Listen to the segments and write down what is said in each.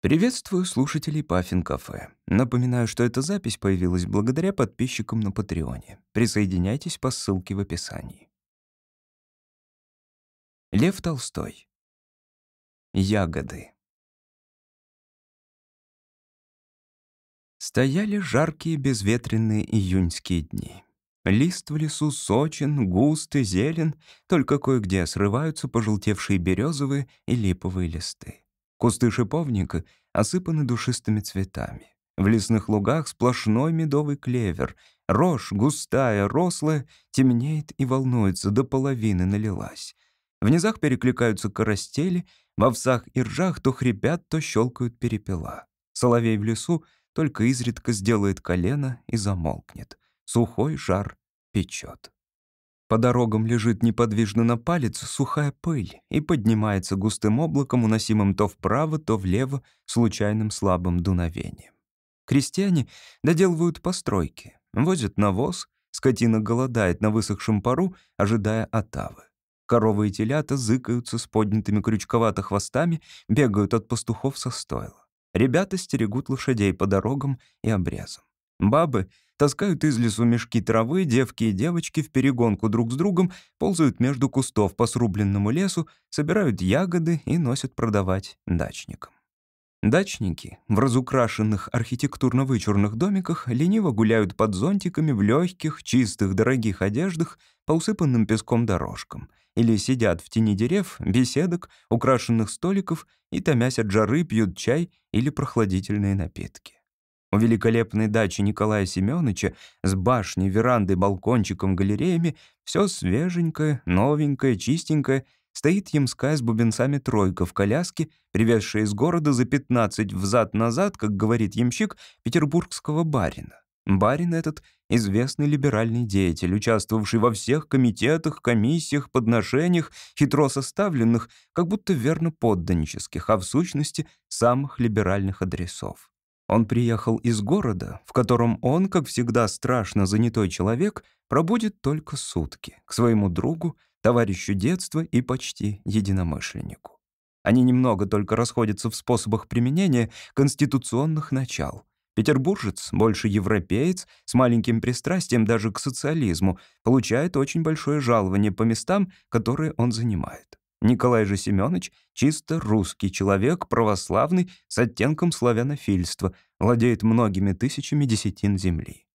Приветствую слушателей Паффин Кафе. Напоминаю, что эта запись появилась благодаря подписчикам на Патреоне. Присоединяйтесь по ссылке в описании. Лев Толстой. Ягоды. Стояли жаркие безветренные июньские дни. Лист в лесу сочен, густ и зелен, только кое-где срываются пожелтевшие березовые и липовые листы. Кусты шиповника осыпаны душистыми цветами. В лесных лугах сплошной медовый клевер. Рожь, густая, рослая, темнеет и волнуется, до половины налилась. В низах перекликаются коростели, в овсах и ржах то хрипят, то щелкают перепела. Соловей в лесу только изредка сделает колено и замолкнет. Сухой жар печет. По дорогам лежит неподвижно на палец сухая пыль и поднимается густым облаком, уносимым то вправо, то влево, случайным слабым дуновением. Крестьяне доделывают постройки, возят навоз, скотина голодает на высохшем пару, ожидая отавы. Коровы и телята зыкаются с поднятыми крючковато хвостами, бегают от пастухов со стойла. Ребята стерегут лошадей по дорогам и обрезам. Бабы таскают из лесу мешки травы, девки и девочки в перегонку друг с другом ползают между кустов по срубленному лесу, собирают ягоды и носят продавать дачникам. Дачники в разукрашенных архитектурно-вычурных домиках лениво гуляют под зонтиками в легких, чистых, дорогих одеждах по усыпанным песком дорожкам или сидят в тени дерев, беседок, украшенных столиков и, томясь от жары, пьют чай или прохладительные напитки. У великолепной дачи Николая Семёныча с башней, верандой, балкончиком, галереями все свеженькое, новенькое, чистенькое. Стоит ямская с бубенцами тройка в коляске, привезшая из города за 15 взад-назад, как говорит ямщик, петербургского барина. Барин этот — известный либеральный деятель, участвовавший во всех комитетах, комиссиях, подношениях, хитро составленных, как будто верно подданнических, а в сущности самых либеральных адресов. Он приехал из города, в котором он, как всегда страшно занятой человек, пробудет только сутки, к своему другу, товарищу детства и почти единомышленнику. Они немного только расходятся в способах применения конституционных начал. Петербуржец, больше европеец, с маленьким пристрастием даже к социализму, получает очень большое жалование по местам, которые он занимает. Николай же Семенович — чисто русский человек, православный, с оттенком славянофильства, владеет многими тысячами десятин земли.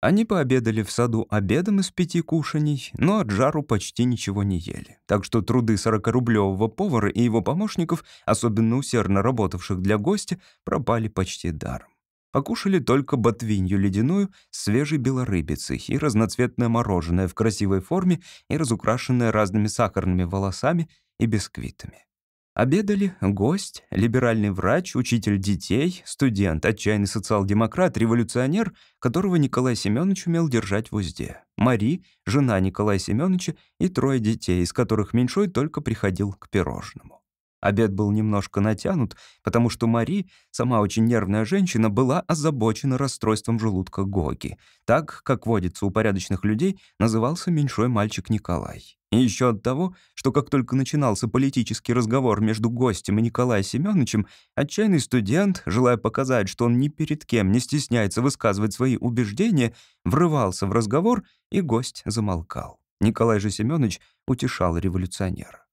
Они пообедали в саду обедом из пяти кушаний, но от жару почти ничего не ели. Так что труды сорокарублевого повара и его помощников, особенно усердно работавших для гостя, пропали почти даром. Покушали только ботвинью ледяную свежей белорыбицей и разноцветное мороженое в красивой форме и разукрашенное разными сахарными волосами и бисквитами. Обедали гость, либеральный врач, учитель детей, студент, отчаянный социал-демократ, революционер, которого Николай Семенович умел держать в узде. Мари, жена Николая Семеновича и трое детей, из которых меньшой только приходил к пирожному. Обед был немножко натянут, потому что Мари, сама очень нервная женщина, была озабочена расстройством желудка Гоги. Так, как водится у порядочных людей, назывался меньшой мальчик Николай. И еще от того, что как только начинался политический разговор между гостем и Николаем Семеновичем, отчаянный студент, желая показать, что он ни перед кем не стесняется высказывать свои убеждения, врывался в разговор, и гость замолкал. Николай же Семенович утешал революционера.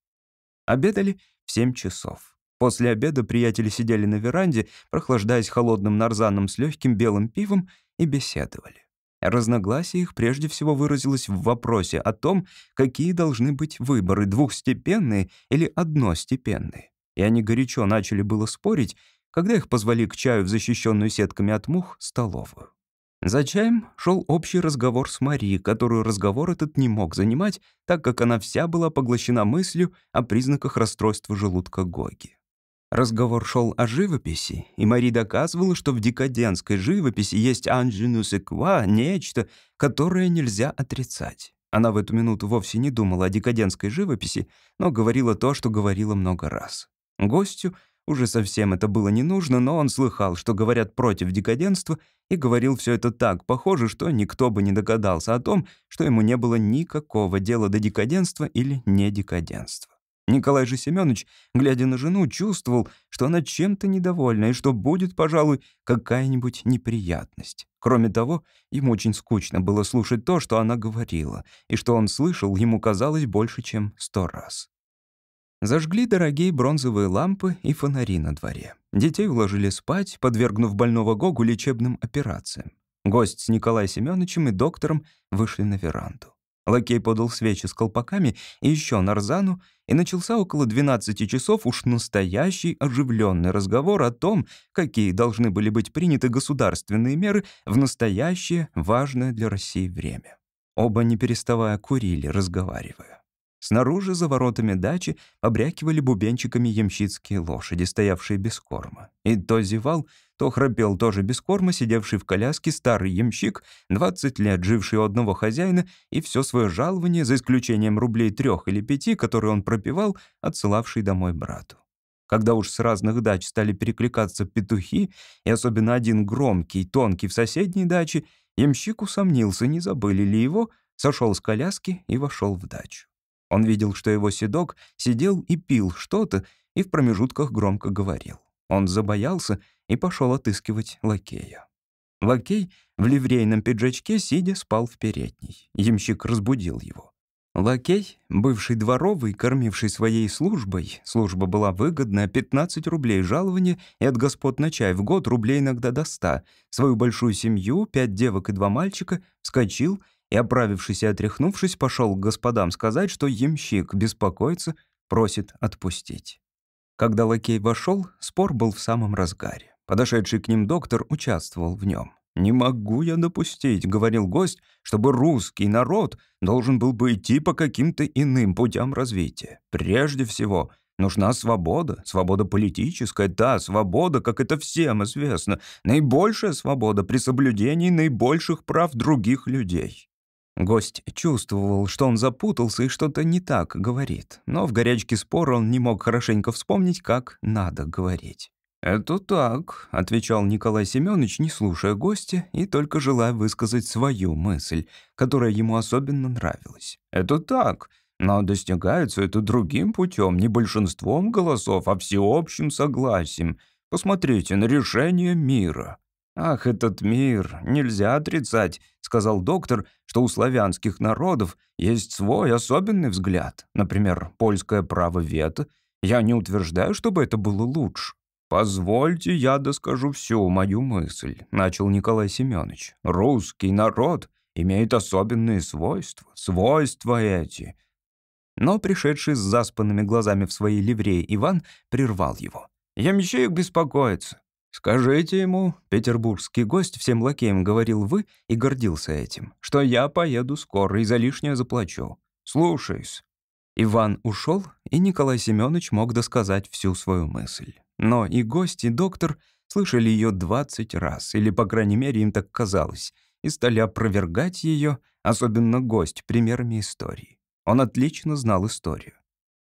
Обедали в 7 часов. После обеда приятели сидели на веранде, прохлаждаясь холодным нарзаном с легким белым пивом, и беседовали. Разногласие их прежде всего выразилось в вопросе о том, какие должны быть выборы, двухстепенные или одностепенные. И они горячо начали было спорить, когда их позвали к чаю в защищенную сетками от мух столовую. За чаем шел общий разговор с Мари, которую разговор этот не мог занимать, так как она вся была поглощена мыслью о признаках расстройства желудка Гоги. Разговор шел о живописи, и Мари доказывала, что в декадентской живописи есть «анжинус эква» — нечто, которое нельзя отрицать. Она в эту минуту вовсе не думала о декадентской живописи, но говорила то, что говорила много раз. Гостю уже совсем это было не нужно, но он слыхал, что говорят против декаденства, и говорил все это так похоже, что никто бы не догадался о том, что ему не было никакого дела до декаденства или недекаденства. Николай же Семенович, глядя на жену, чувствовал, что она чем-то недовольна и что будет, пожалуй, какая-нибудь неприятность. Кроме того, ему очень скучно было слушать то, что она говорила, и что он слышал, ему казалось больше, чем сто раз. Зажгли дорогие бронзовые лампы и фонари на дворе. Детей уложили спать, подвергнув больного Гогу лечебным операциям. Гость с Николаем Семеновичем и доктором вышли на веранду. Лакей подал свечи с колпаками и еще нарзану, и начался около 12 часов уж настоящий оживленный разговор о том, какие должны были быть приняты государственные меры в настоящее, важное для России время. Оба, не переставая, курили, разговаривая. Снаружи, за воротами дачи, побрякивали бубенчиками ямщицкие лошади, стоявшие без корма. И то зевал, то храпел тоже без корма, сидевший в коляске старый ямщик, 20 лет живший у одного хозяина, и все свое жалование, за исключением рублей трех или пяти, которые он пропивал, отсылавший домой брату. Когда уж с разных дач стали перекликаться петухи, и особенно один громкий, тонкий в соседней даче, ямщик усомнился, не забыли ли его, сошел с коляски и вошел в дачу. Он видел, что его седок сидел и пил что-то, и в промежутках громко говорил. Он забоялся и пошел отыскивать лакея. Лакей в ливрейном пиджачке, сидя, спал в передней. Ямщик разбудил его. Лакей, бывший дворовый, кормивший своей службой, служба была выгодная, 15 рублей жалования и от господ на чай в год рублей иногда до 100, свою большую семью, пять девок и два мальчика, вскочил и, оправившись и отряхнувшись, пошел к господам сказать, что ямщик беспокоится, просит отпустить. Когда лакей вошел, спор был в самом разгаре. Подошедший к ним доктор участвовал в нем. «Не могу я допустить», — говорил гость, «чтобы русский народ должен был бы идти по каким-то иным путям развития. Прежде всего, нужна свобода, свобода политическая, та свобода, как это всем известно, наибольшая свобода при соблюдении наибольших прав других людей. Гость чувствовал, что он запутался и что-то не так говорит, но в горячке спора он не мог хорошенько вспомнить, как надо говорить. «Это так», — отвечал Николай Семенович, не слушая гостя и только желая высказать свою мысль, которая ему особенно нравилась. «Это так, но достигается это другим путем, не большинством голосов, а всеобщим согласием. Посмотрите на решение мира». «Ах, этот мир! Нельзя отрицать», — сказал доктор, «что у славянских народов есть свой особенный взгляд. Например, польское право вето. Я не утверждаю, чтобы это было лучше». «Позвольте, я доскажу всю мою мысль», — начал Николай Семенович. «Русский народ имеет особенные свойства. Свойства эти». Но пришедший с заспанными глазами в своей ливреи Иван прервал его. «Ямщик беспокоится. «Скажите ему», — петербургский гость всем лакеям говорил вы и гордился этим, «что я поеду скоро и за лишнее заплачу. Слушаюсь». Иван ушел, и Николай Семенович мог досказать всю свою мысль. Но и гость, и доктор слышали ее двадцать раз, или, по крайней мере, им так казалось, и стали опровергать ее, особенно гость, примерами истории. Он отлично знал историю.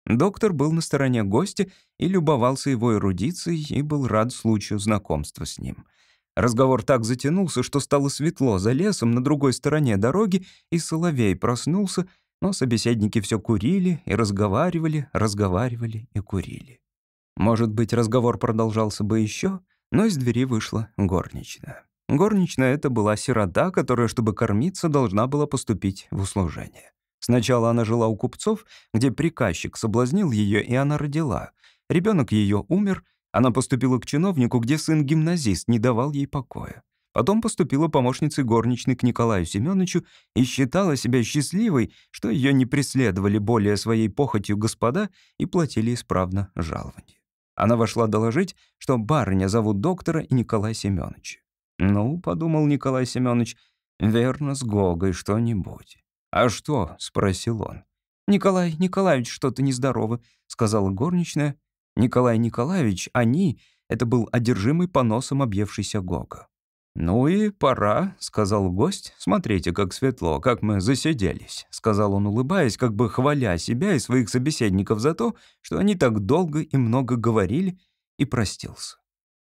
Доктор был на стороне гостя и любовался его эрудицией и был рад случаю знакомства с ним. Разговор так затянулся, что стало светло за лесом на другой стороне дороги, и Соловей проснулся, но собеседники все курили и разговаривали, разговаривали и курили. Может быть, разговор продолжался бы еще, но из двери вышла горничная. Горничная — это была сирота, которая, чтобы кормиться, должна была поступить в услужение. Сначала она жила у купцов, где приказчик соблазнил ее, и она родила. Ребенок ее умер, она поступила к чиновнику, где сын-гимназист не давал ей покоя. Потом поступила помощницей горничной к Николаю Семеновичу и считала себя счастливой, что ее не преследовали более своей похотью господа и платили исправно жалование. Она вошла доложить, что барыня зовут доктора и Николай Семенович. «Ну, — подумал Николай Семенович, — верно, с Гогой что-нибудь». «А что?» — спросил он. «Николай Николаевич что-то нездорово», — сказала горничная. Николай Николаевич, они — это был одержимый поносом объевшийся Гога. «Ну и пора», — сказал гость. «Смотрите, как светло, как мы засиделись», — сказал он, улыбаясь, как бы хваля себя и своих собеседников за то, что они так долго и много говорили, и простился.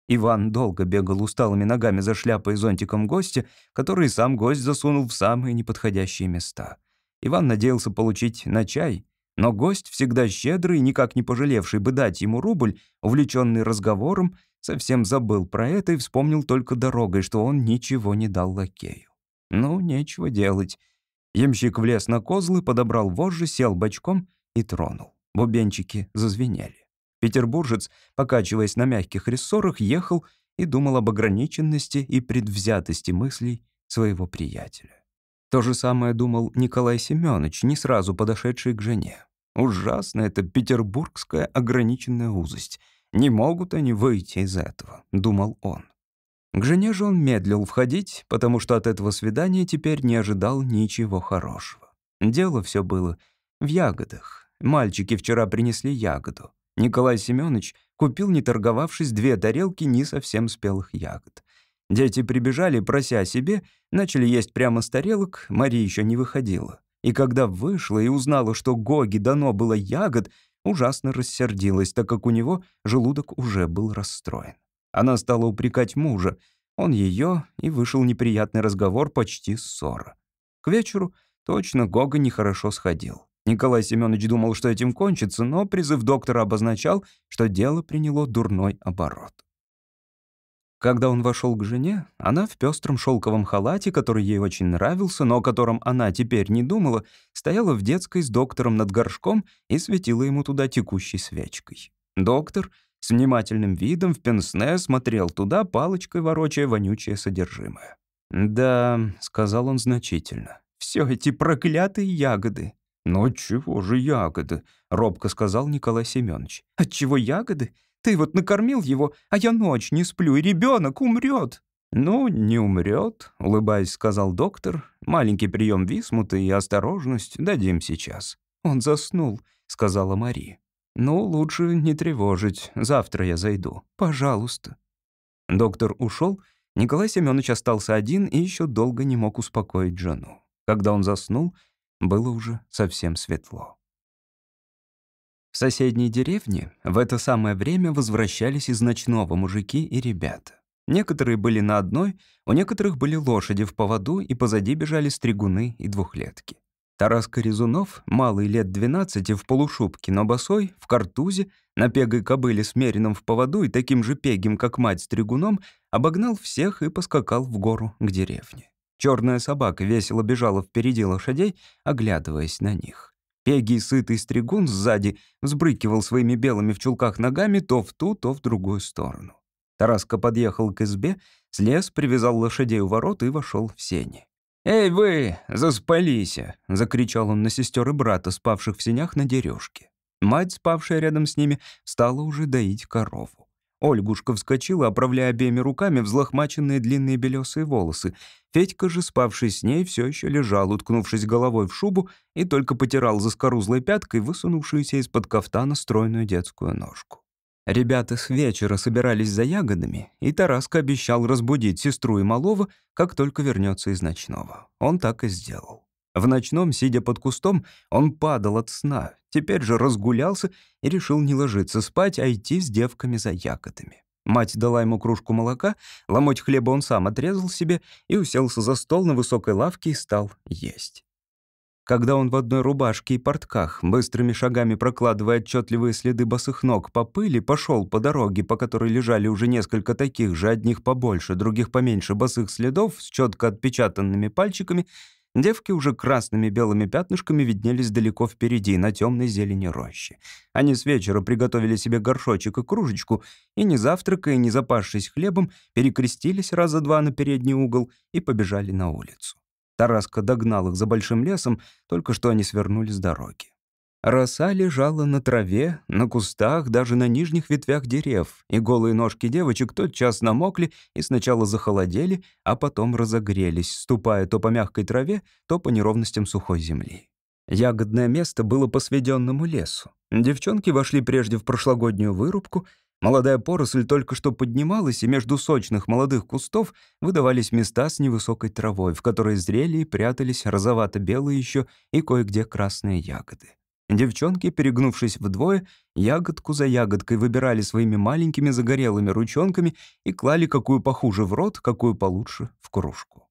Иван долго бегал усталыми ногами за шляпой и зонтиком гостя, который сам гость засунул в самые неподходящие места. Иван надеялся получить на чай, Но гость, всегда щедрый, никак не пожалевший бы дать ему рубль, увлеченный разговором, совсем забыл про это и вспомнил только дорогой, что он ничего не дал лакею. Ну, нечего делать. Ямщик влез на козлы, подобрал вожжи, сел бочком и тронул. Бубенчики зазвенели. Петербуржец, покачиваясь на мягких рессорах, ехал и думал об ограниченности и предвзятости мыслей своего приятеля. То же самое думал Николай Семенович, не сразу подошедший к жене. Ужасно это петербургская ограниченная узость. Не могут они выйти из этого, думал он. К жене же он медлил входить, потому что от этого свидания теперь не ожидал ничего хорошего. Дело все было в ягодах. Мальчики вчера принесли ягоду. Николай Семенович купил, не торговавшись, две тарелки не совсем спелых ягод. Дети прибежали, прося себе, начали есть прямо с тарелок, Мария еще не выходила. И когда вышла и узнала, что Гоги дано было ягод, ужасно рассердилась, так как у него желудок уже был расстроен. Она стала упрекать мужа, он ее, и вышел неприятный разговор, почти ссора. К вечеру точно Гога нехорошо сходил. Николай Семенович думал, что этим кончится, но призыв доктора обозначал, что дело приняло дурной оборот. Когда он вошел к жене, она в пестром шелковом халате, который ей очень нравился, но о котором она теперь не думала, стояла в детской с доктором над горшком и светила ему туда текущей свечкой. Доктор с внимательным видом в пенсне смотрел туда, палочкой ворочая вонючее содержимое. «Да», — сказал он значительно, — «все эти проклятые ягоды». «Ну чего же ягоды?» — робко сказал Николай Семенович. «Отчего ягоды? Ты вот накормил его, а я ночь не сплю, и ребенок умрет. «Ну, не умрет», — улыбаясь, сказал доктор. «Маленький прием висмута и осторожность дадим сейчас». «Он заснул», — сказала Мари. «Ну, лучше не тревожить. Завтра я зайду. Пожалуйста». Доктор ушел. Николай Семенович остался один и еще долго не мог успокоить жену. Когда он заснул, было уже совсем светло. В соседней деревне в это самое время возвращались из ночного мужики и ребята. Некоторые были на одной, у некоторых были лошади в поводу, и позади бежали стригуны и двухлетки. Тарас Корезунов, малый лет 12, в полушубке, но босой, в картузе, на пегой кобыле с мерином в поводу и таким же пегим, как мать стригуном, обогнал всех и поскакал в гору к деревне. Черная собака весело бежала впереди лошадей, оглядываясь на них. Пегий сытый стригун сзади взбрыкивал своими белыми в чулках ногами то в ту, то в другую сторону. Тараска подъехал к избе, слез, привязал лошадей у ворот и вошел в сени. «Эй вы, заспалися!» — закричал он на сестер и брата, спавших в сенях на дерюшке. Мать, спавшая рядом с ними, стала уже доить корову. Ольгушка вскочила, оправляя обеими руками взлохмаченные длинные белесые волосы. Федька же, спавший с ней, все еще лежал, уткнувшись головой в шубу, и только потирал за скорузлой пяткой высунувшуюся из-под кафтана стройную детскую ножку. Ребята с вечера собирались за ягодами, и Тараска обещал разбудить сестру и малого, как только вернется из ночного. Он так и сделал. В ночном, сидя под кустом, он падал от сна, теперь же разгулялся и решил не ложиться спать, а идти с девками за ягодами. Мать дала ему кружку молока, ломоть хлеба он сам отрезал себе и уселся за стол на высокой лавке и стал есть. Когда он в одной рубашке и портках, быстрыми шагами прокладывая отчетливые следы босых ног по пыли, пошел по дороге, по которой лежали уже несколько таких же, одних побольше, других поменьше босых следов с четко отпечатанными пальчиками, Девки уже красными белыми пятнышками виднелись далеко впереди, на темной зелени рощи. Они с вечера приготовили себе горшочек и кружечку, и, не завтракая, не запавшись хлебом, перекрестились раза два на передний угол и побежали на улицу. Тараска догнал их за большим лесом, только что они свернули с дороги. Роса лежала на траве, на кустах, даже на нижних ветвях дерев, и голые ножки девочек тотчас намокли и сначала захолодели, а потом разогрелись, ступая то по мягкой траве, то по неровностям сухой земли. Ягодное место было по сведенному лесу. Девчонки вошли прежде в прошлогоднюю вырубку, молодая поросль только что поднималась, и между сочных молодых кустов выдавались места с невысокой травой, в которой зрели и прятались розовато-белые еще и кое-где красные ягоды. Девчонки, перегнувшись вдвое, ягодку за ягодкой выбирали своими маленькими загорелыми ручонками и клали какую похуже в рот, какую получше в кружку.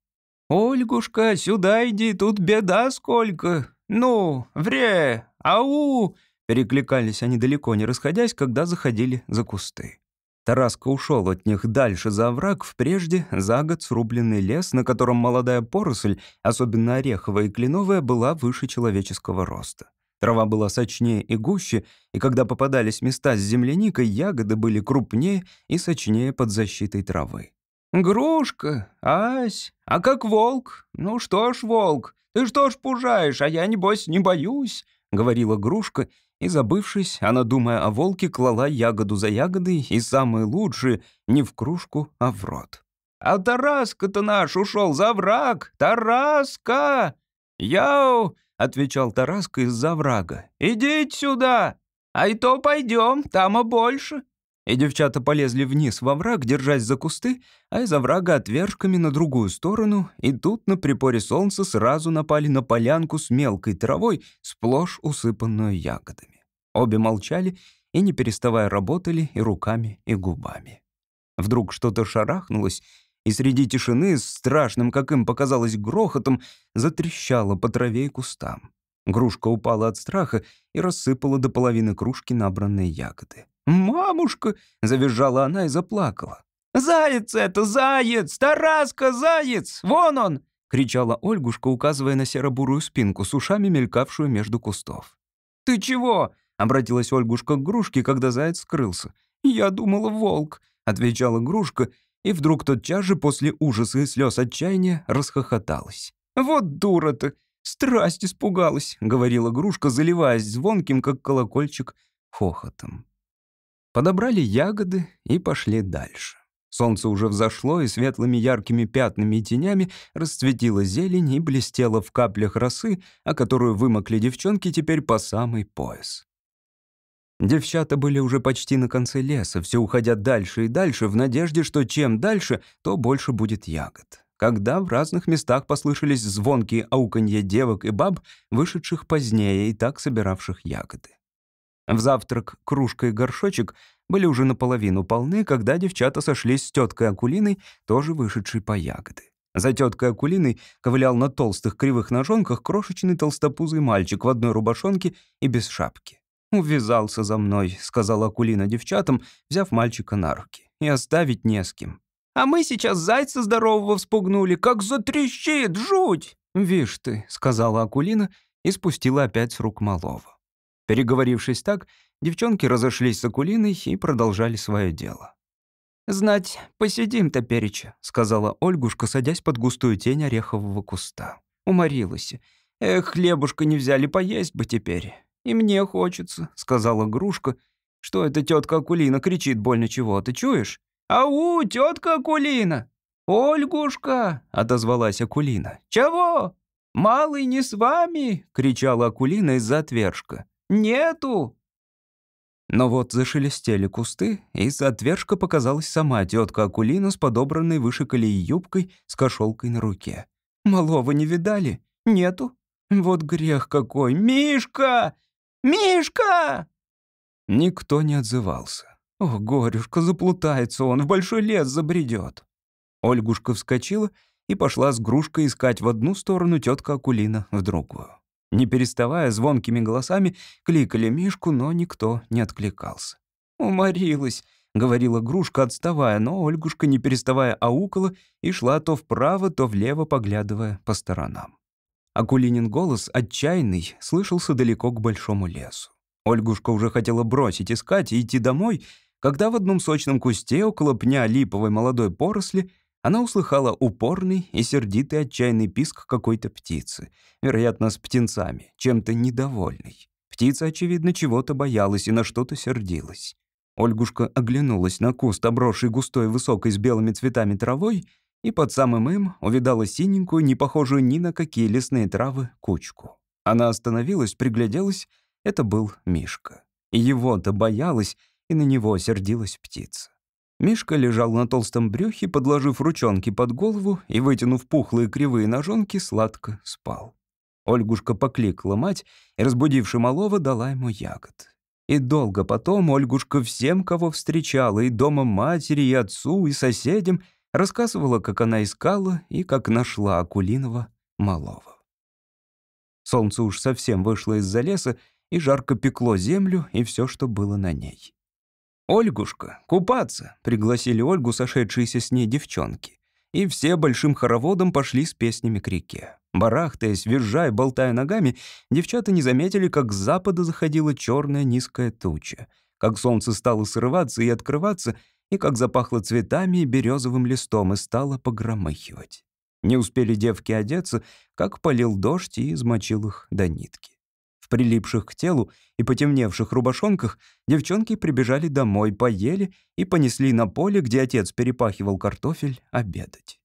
«Ольгушка, сюда иди, тут беда сколько!» ну, вре, ау!» Перекликались они далеко не расходясь, когда заходили за кусты. Тараска ушел от них дальше за овраг в прежде за год срубленный лес, на котором молодая поросль, особенно ореховая и кленовая, была выше человеческого роста. Трава была сочнее и гуще, и когда попадались места с земляникой, ягоды были крупнее и сочнее под защитой травы. «Грушка, ась, а как волк? Ну что ж, волк, ты что ж пужаешь, а я, небось, не боюсь», — говорила грушка, и, забывшись, она, думая о волке, клала ягоду за ягодой, и самые лучшие не в кружку, а в рот. «А Тараска-то наш ушел за враг! Тараска!» «Яу!» — отвечал Тараска из-за врага. «Идите сюда! А и то пойдем, там и больше!» И девчата полезли вниз во враг, держась за кусты, а из оврага отвержками на другую сторону, и тут на припоре солнца сразу напали на полянку с мелкой травой, сплошь усыпанную ягодами. Обе молчали и, не переставая, работали и руками, и губами. Вдруг что-то шарахнулось, и среди тишины, страшным, как им показалось, грохотом, затрещало по траве и кустам. Грушка упала от страха и рассыпала до половины кружки набранные ягоды. «Мамушка!» — завизжала она и заплакала. «Заяц это, заяц! Тараска, заяц! Вон он!» — кричала Ольгушка, указывая на серо-бурую спинку с ушами, мелькавшую между кустов. «Ты чего?» — обратилась Ольгушка к Грушке, когда заяц скрылся. «Я думала, волк», — отвечала Грушка, и вдруг тотчас же после ужаса и слез отчаяния расхохоталась. «Вот дура-то! Страсть испугалась», — говорила Грушка, заливаясь звонким, как колокольчик, хохотом. Подобрали ягоды и пошли дальше. Солнце уже взошло, и светлыми яркими пятнами и тенями расцветила зелень и блестела в каплях росы, о которую вымокли девчонки теперь по самый пояс. Девчата были уже почти на конце леса, все уходя дальше и дальше, в надежде, что чем дальше, то больше будет ягод. Когда в разных местах послышались звонкие ауканье девок и баб, вышедших позднее и так собиравших ягоды. В завтрак кружка и горшочек были уже наполовину полны, когда девчата сошлись с теткой Акулиной, тоже вышедшей по ягоды. За теткой Акулиной ковылял на толстых кривых ножонках крошечный толстопузый мальчик в одной рубашонке и без шапки. «Увязался за мной», — сказала Акулина девчатам, взяв мальчика на руки. «И оставить не с кем». «А мы сейчас зайца здорового вспугнули, как затрещит, жуть!» «Вишь ты», — сказала Акулина и спустила опять с рук малого. Переговорившись так, девчонки разошлись с Акулиной и продолжали свое дело. «Знать, посидим-то переча», — сказала Ольгушка, садясь под густую тень орехового куста. Уморилась. «Эх, хлебушка не взяли, поесть бы теперь». «И мне хочется», — сказала Грушка. «Что это тетка Акулина кричит больно чего, ты чуешь?» «Ау, тетка Акулина!» «Ольгушка!» — отозвалась Акулина. «Чего?» «Малый не с вами!» — кричала Акулина из-за отвержка. Нету!» Но вот зашелестели кусты, и из-за отвержка показалась сама тетка Акулина с подобранной выше колеи юбкой с кошелкой на руке. «Малого не видали? Нету? Вот грех какой! Мишка! Мишка!» Никто не отзывался. «Ох, горюшка, заплутается он, в большой лес забредет». Ольгушка вскочила и пошла с грушкой искать в одну сторону тетка Акулина в другую. Не переставая звонкими голосами, кликали Мишку, но никто не откликался. «Уморилась», — говорила Грушка, отставая, но Ольгушка, не переставая, аукала и шла то вправо, то влево, поглядывая по сторонам. Акулинин голос, отчаянный, слышался далеко к большому лесу. Ольгушка уже хотела бросить искать и идти домой, когда в одном сочном кусте около пня липовой молодой поросли она услыхала упорный и сердитый отчаянный писк какой-то птицы, вероятно, с птенцами, чем-то недовольной. Птица, очевидно, чего-то боялась и на что-то сердилась. Ольгушка оглянулась на куст, обросший густой высокой с белыми цветами травой, и под самым им увидала синенькую, не похожую ни на какие лесные травы, кучку. Она остановилась, пригляделась. Это был Мишка. Его-то боялась, и на него сердилась птица. Мишка лежал на толстом брюхе, подложив ручонки под голову и, вытянув пухлые кривые ножонки, сладко спал. Ольгушка покликала мать и, разбудивши малого, дала ему ягод. И долго потом Ольгушка всем, кого встречала, и дома матери, и отцу, и соседям, рассказывала, как она искала и как нашла Акулинова малого. Солнце уж совсем вышло из-за леса, и жарко пекло землю и все, что было на ней. «Ольгушка, купаться!» — пригласили Ольгу сошедшиеся с ней девчонки. И все большим хороводом пошли с песнями к реке. Барахтаясь, визжая, болтая ногами, девчата не заметили, как с запада заходила черная низкая туча, как солнце стало срываться и открываться, и как запахло цветами и березовым листом и стало погромыхивать. Не успели девки одеться, как полил дождь и измочил их до нитки. В прилипших к телу и потемневших рубашонках девчонки прибежали домой, поели и понесли на поле, где отец перепахивал картофель, обедать.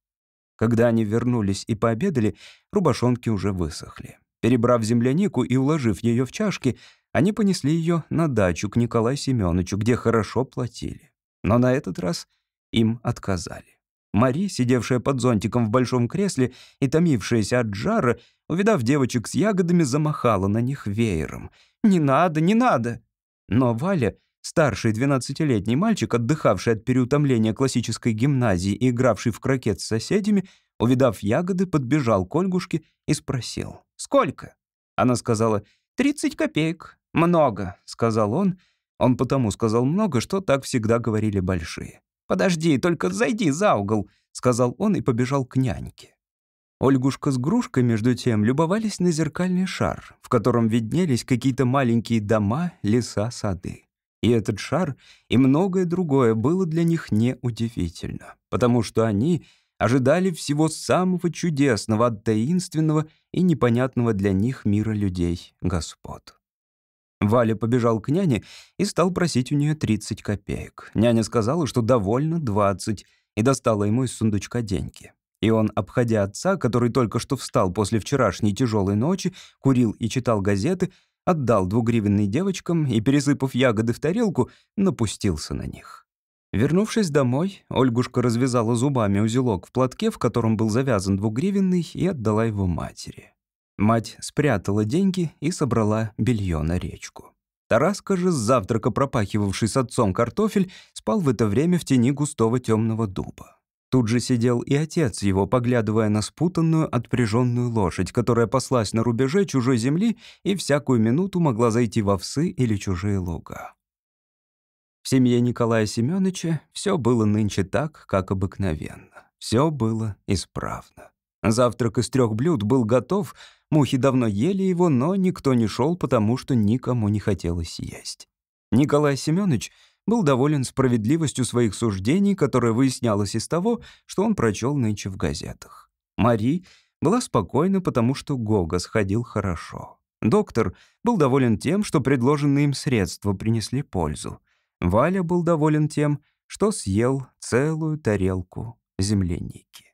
Когда они вернулись и пообедали, рубашонки уже высохли. Перебрав землянику и уложив ее в чашки, они понесли ее на дачу к Николаю Семеновичу, где хорошо платили. Но на этот раз им отказали. Мари, сидевшая под зонтиком в большом кресле и томившаяся от жара, увидав девочек с ягодами, замахала на них веером. «Не надо, не надо!» Но Валя, старший двенадцатилетний мальчик, отдыхавший от переутомления классической гимназии и игравший в крокет с соседями, увидав ягоды, подбежал к Ольгушке и спросил «Сколько?». Она сказала «Тридцать копеек». «Много», — сказал он. Он потому сказал много, что так всегда говорили большие. «Подожди, только зайди за угол», — сказал он и побежал к няньке. Ольгушка с Грушкой, между тем, любовались на зеркальный шар, в котором виднелись какие-то маленькие дома, леса, сады. И этот шар и многое другое было для них неудивительно, потому что они ожидали всего самого чудесного от таинственного и непонятного для них мира людей, господ. Валя побежал к няне и стал просить у нее 30 копеек. Няня сказала, что довольно 20, и достала ему из сундучка деньги. И он, обходя отца, который только что встал после вчерашней тяжелой ночи, курил и читал газеты, отдал двугривенный девочкам и, пересыпав ягоды в тарелку, напустился на них. Вернувшись домой, Ольгушка развязала зубами узелок в платке, в котором был завязан двугривенный, и отдала его матери. Мать спрятала деньги и собрала белье на речку. Тараска же, с завтрака пропахивавший с отцом картофель, спал в это время в тени густого темного дуба. Тут же сидел и отец его, поглядывая на спутанную, отпряженную лошадь, которая паслась на рубеже чужой земли и всякую минуту могла зайти в овсы или чужие луга. В семье Николая Семеновича все было нынче так, как обыкновенно. Все было исправно. Завтрак из трех блюд был готов, мухи давно ели его, но никто не шел, потому что никому не хотелось есть. Николай Семенович был доволен справедливостью своих суждений, которая выяснялась из того, что он прочел нынче в газетах. Мари была спокойна, потому что Гога сходил хорошо. Доктор был доволен тем, что предложенные им средства принесли пользу. Валя был доволен тем, что съел целую тарелку земляники.